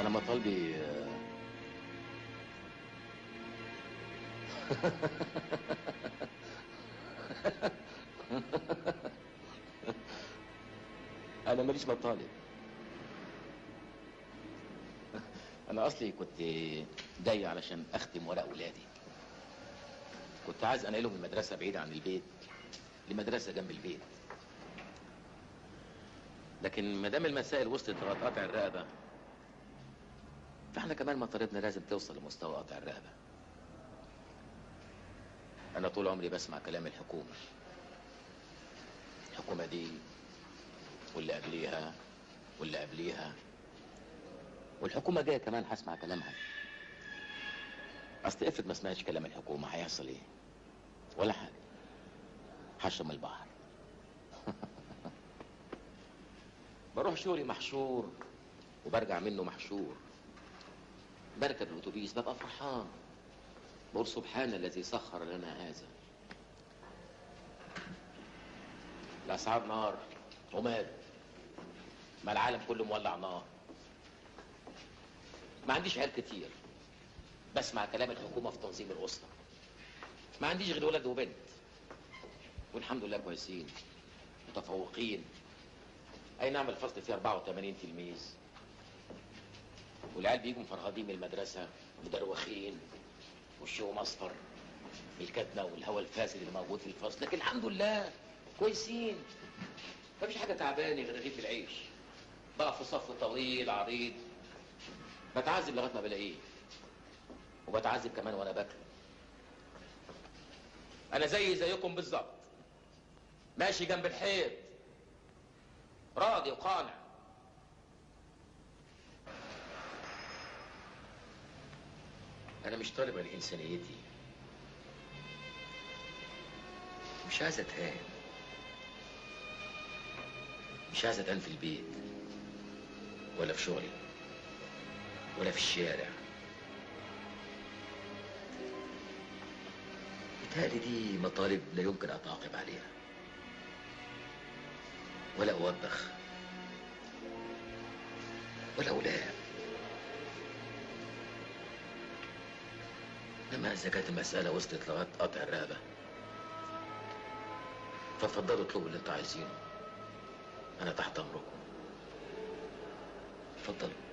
أنا مطالبي أنا ماليش مطالب أنا أصلي كنت جاي علشان أختم ورق ولادي كنت عايز انقلهم من مدرسه بعيده عن البيت لمدرسة جنب البيت. لكن ما دام المسائل وصلت لغايه قطع الرقبة فاحنا كمان مطالبنا لازم توصل لمستوى قطع الرقبه أنا طول عمري بسمع كلام الحكومة. الحكومة دي واللي قبليها واللي قبليها. والحكومة جاية كمان هسمع كلامها. أصل افرض ما سمعتش كلام الحكومة هيحصل إيه؟ ولا حاجة. هشرب البحر. بروح شغلي محشور وبرجع منه محشور. بركب الاتوبيس ببقى فرحان. بقول سبحان الذي سخر لنا هذا. الاسعار نار ومال ما العالم كله مولع نار. ما عنديش عيال كتير بسمع كلام الحكومة في تنظيم الأسرة. ما عنديش غير ولد وبنت. والحمد لله كويسين متفوقين. أي نعم الفصل فيه 84 تلميذ. والعيال بيجوا مفرهدين من المدرسة مدروخين وشهم أصفر من الكتمه والهواء الفاسد اللي موجود في الفصل. لكن الحمد لله كويسين. مفيش حاجة تعباني غير رغيف العيش بقى في صف طويل عريض. بتعذب لغاية ما بلاقيه. وبتعذب كمان وأنا باكله. أنا زي زيكم بالظبط. ماشي جنب الحيط. راضي وقانع. أنا مش طالبه لانسانيتي مش عايز أتهان. مش عايز اتهان في البيت. ولا في شغلي. ولا في الشارع. بتهيألي دي مطالب لا يمكن أتعاقب عليها. ولا أوبخ ولا ألام إنما إذا كانت المسألة وصلت لغاية قطع الرقبة. ففضلوا اطلبوا اللي أنتوا عايزينه. أنا تحت أمركم. اتفضلوا.